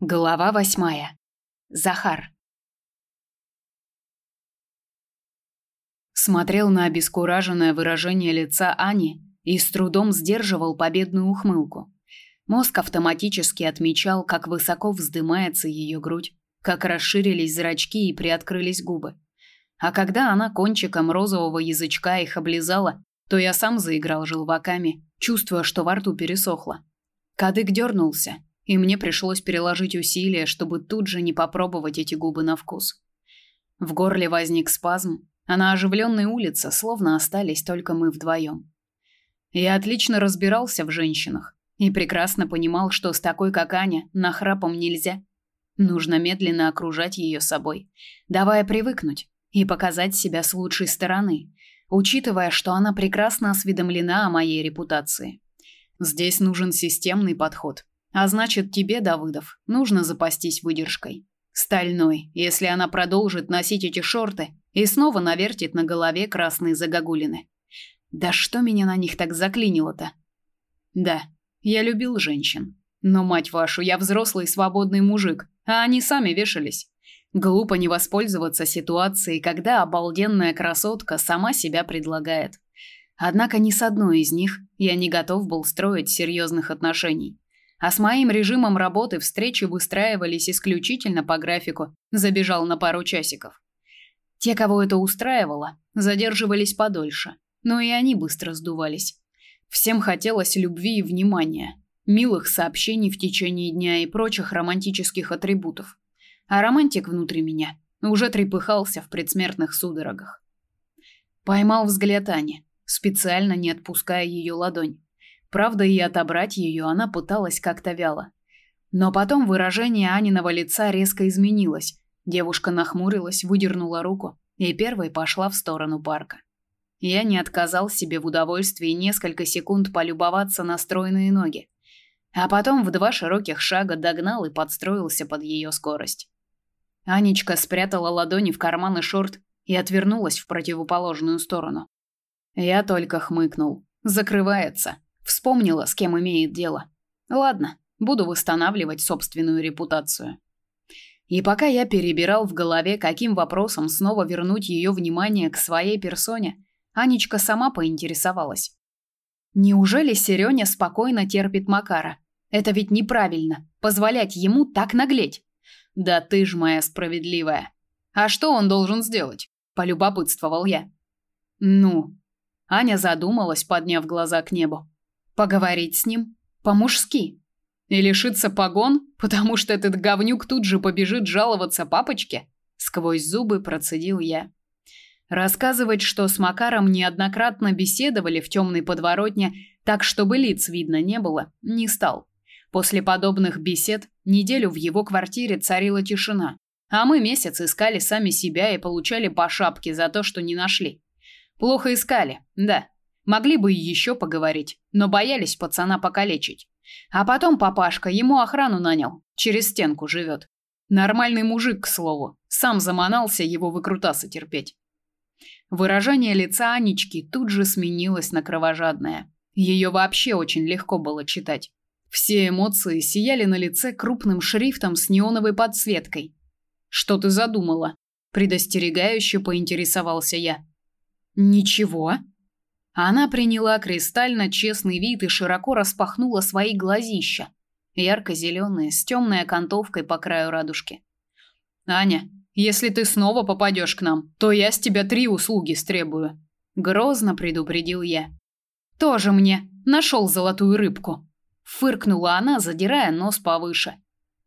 Глава восьмая. Захар. Смотрел на обескураженное выражение лица Ани и с трудом сдерживал победную ухмылку. Мозг автоматически отмечал, как высоко вздымается ее грудь, как расширились зрачки и приоткрылись губы. А когда она кончиком розового язычка их облизала, то я сам заиграл желваками, чувствуя, что во рту пересохло. Кадык дернулся, и мне пришлось переложить усилия, чтобы тут же не попробовать эти губы на вкус. В горле возник спазм, а на оживленной улице словно остались только мы вдвоем. Я отлично разбирался в женщинах и прекрасно понимал, что с такой, как Аня, нахрапом нельзя. Нужно медленно окружать ее собой, давая привыкнуть и показать себя с лучшей стороны, учитывая, что она прекрасно осведомлена о моей репутации. Здесь нужен системный подход, а значит, тебе, Давыдов, нужно запастись выдержкой. Стальной, если она продолжит носить эти шорты и снова навертит на голове красные загогулины. Да что меня на них так заклинило-то? Да, я любил женщин. Но, мать вашу, я взрослый свободный мужик, а они сами вешались. Глупо не воспользоваться ситуацией, когда обалденная красотка сама себя предлагает. Однако ни с одной из них я не готов был строить серьезных отношений. А с моим режимом работы встречи выстраивались исключительно по графику. Забежал на пару часиков. Те, кого это устраивало, задерживались подольше, но и они быстро сдувались. Всем хотелось любви и внимания, милых сообщений в течение дня и прочих романтических атрибутов. А романтик внутри меня уже трепыхался в предсмертных судорогах. Поймал взгляд Ани, специально не отпуская ее ладонь. Правда, и отобрать ее она пыталась как-то вяло. Но потом выражение Аниного лица резко изменилось. Девушка нахмурилась, выдернула руку и первой пошла в сторону парка. Я не отказал себе в удовольствии несколько секунд полюбоваться на стройные ноги, а потом в два широких шага догнал и подстроился под ее скорость. Анечка спрятала ладони в карманы шорт и отвернулась в противоположную сторону. Я только хмыкнул. Закрывается. Вспомнила, с кем имеет дело. Ладно, буду восстанавливать собственную репутацию. И пока я перебирал в голове, каким вопросом снова вернуть ее внимание к своей персоне, Анечка сама поинтересовалась. Неужели Серёня спокойно терпит Макара? Это ведь неправильно позволять ему так наглеть. Да ты ж моя справедливая. А что он должен сделать? полюбопытствовал я. Ну, Аня задумалась, подняв глаза к небу. Поговорить с ним по-мужски. И лишиться погон, потому что этот говнюк тут же побежит жаловаться папочке? Сквозь зубы процедил я. Рассказывать, что с Макаром неоднократно беседовали в темной подворотне, так чтобы лиц видно не было, не стал. После подобных бесед неделю в его квартире царила тишина, а мы месяц искали сами себя и получали по шапке за то, что не нашли. Плохо искали, да. Могли бы и еще поговорить, но боялись пацана покалечить. А потом папашка ему охрану нанял, через стенку живет. Нормальный мужик, к слову, сам заманался его выкрутасы терпеть. Выражение лица Анечки тут же сменилось на кровожадное. Ее вообще очень легко было читать. Все эмоции сияли на лице крупным шрифтом с неоновой подсветкой. Что ты задумала? предостерегающе поинтересовался я. Ничего, она приняла кристально честный вид и широко распахнула свои глазища, ярко-зеленые, с темной окантовкой по краю радужки. «Аня, если ты снова попадешь к нам, то я с тебя три услуги стребую», — грозно предупредил я. «Тоже мне нашел золотую рыбку», — фыркнула она, задирая нос повыше.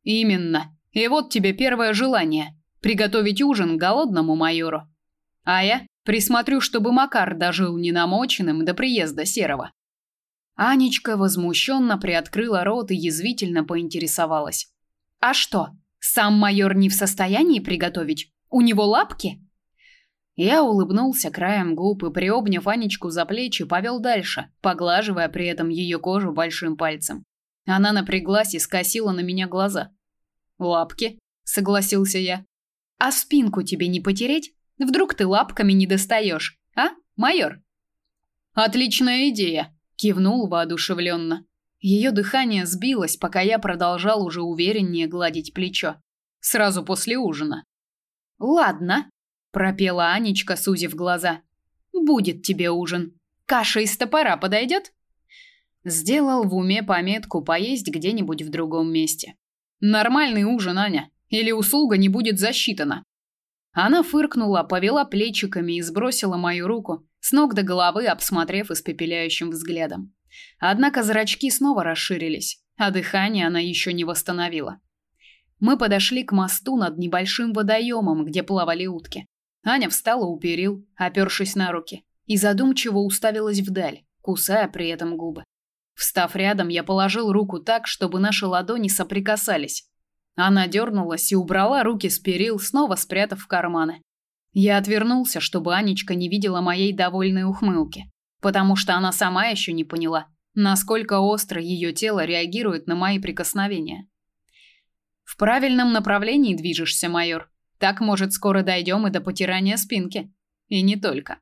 «Именно. И вот тебе первое желание — приготовить ужин голодному майору. А я Присмотрю, чтобы Макар дожил ненамоченным до приезда Серого. Анечка возмущенно приоткрыла рот и язвительно поинтересовалась: "А что, сам майор не в состоянии приготовить? У него лапки?" Я улыбнулся краем губ и приобняв Анечку за плечи, повел дальше, поглаживая при этом ее кожу большим пальцем. Она напряглась и скосила на меня глаза. "Лапки?" согласился я. "А спинку тебе не потереть?" Вдруг ты лапками не достаешь, а, майор? Отличная идея, кивнул воодушевленно. Ее дыхание сбилось, пока я продолжал уже увереннее гладить плечо. Сразу после ужина. Ладно, пропела Анечка, сузив глаза. Будет тебе ужин. Каша из топора подойдет? Сделал в уме пометку поесть где-нибудь в другом месте. Нормальный ужин, Аня, или услуга не будет засчитана. Она фыркнула, повела плечиками и сбросила мою руку, с ног до головы обсмотрев испепеляющим взглядом. Однако зрачки снова расширились, а дыхание она еще не восстановила. Мы подошли к мосту над небольшим водоемом, где плавали утки. Аня встала у перил, опершись на руки, и задумчиво уставилась вдаль, кусая при этом губы. Встав рядом, я положил руку так, чтобы наши ладони соприкасались. Она дернулась и убрала руки с перил, снова спрятав в карманы. Я отвернулся, чтобы Анечка не видела моей довольной ухмылки, потому что она сама еще не поняла, насколько остро ее тело реагирует на мои прикосновения. В правильном направлении движешься, майор. Так, может, скоро дойдем и до потирания спинки. И не только.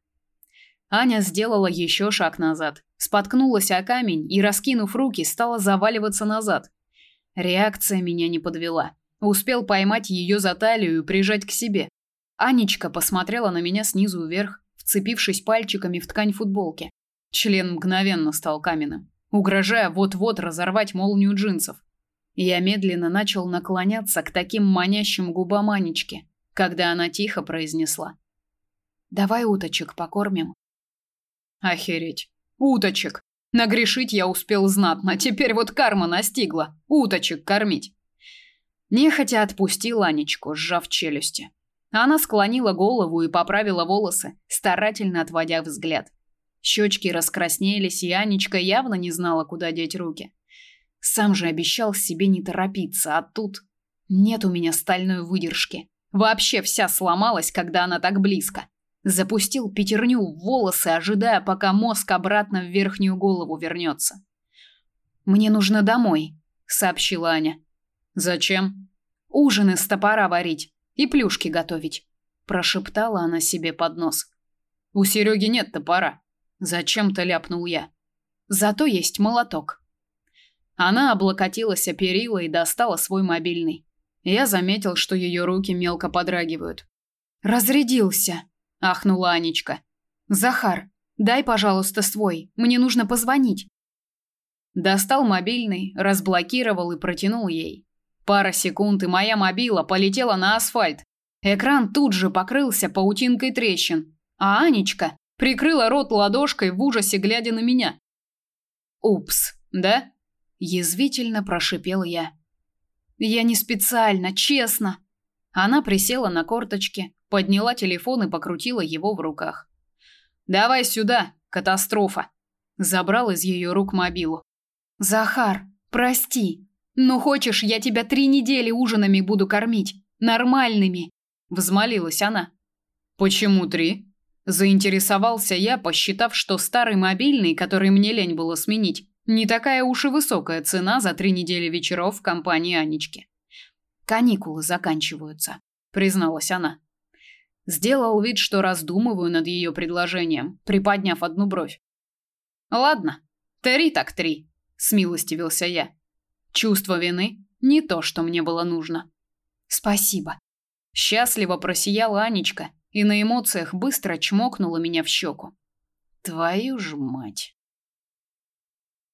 Аня сделала еще шаг назад, споткнулась о камень и, раскинув руки, стала заваливаться назад. Реакция меня не подвела. Успел поймать ее за талию и прижать к себе. Анечка посмотрела на меня снизу вверх, вцепившись пальчиками в ткань футболки. Член мгновенно стал каменным, угрожая вот-вот разорвать молнию джинсов. Я медленно начал наклоняться к таким манящим губам Анечки, когда она тихо произнесла: "Давай уточек покормим". Охереть. Уточек. Нагрешить я успел знатно, теперь вот карма настигла. Уточек кормить. Нехотя отпустил Анечку, сжав челюсти. Она склонила голову и поправила волосы, старательно отводя взгляд. Щечки раскраснелись, и Анечка явно не знала, куда деть руки. Сам же обещал себе не торопиться, а тут нет у меня стальной выдержки. Вообще вся сломалась, когда она так близко. Запустил пятерню в волосы, ожидая, пока мозг обратно в верхнюю голову вернется. Мне нужно домой, сообщила Аня. Зачем? Ужин из топора варить и плюшки готовить, прошептала она себе под нос. У Сереги нет топора, зачем-то ляпнул я. Зато есть молоток. Она облокотилась о перила и достала свой мобильный. Я заметил, что ее руки мелко подрагивают. Разрядился, ахнула Анечка. Захар, дай, пожалуйста, свой. Мне нужно позвонить. Достал мобильный, разблокировал и протянул ей. Пара секунд, и моя мобила полетела на асфальт. Экран тут же покрылся паутинкой трещин, а Анечка прикрыла рот ладошкой в ужасе, глядя на меня. Упс, да? язвительно прошипел я. Я не специально, честно. Она присела на корточки, подняла телефон и покрутила его в руках. Давай сюда, катастрофа. Забрал из ее рук мобилу. Захар, прости. Но хочешь, я тебя три недели ужинами буду кормить, нормальными, взмолилась она. Почему три? Заинтересовался я, посчитав, что старый мобильный, который мне лень было сменить, не такая уж и высокая цена за три недели вечеров в компании Анечки. Каникулы заканчиваются, призналась она. Сделал вид, что раздумываю над ее предложением, приподняв одну бровь. Ладно, три так три, смилостивился я. Чувство вины не то, что мне было нужно. Спасибо. Счастливо просияла Анечка и на эмоциях быстро чмокнула меня в щеку. Твою ж мать.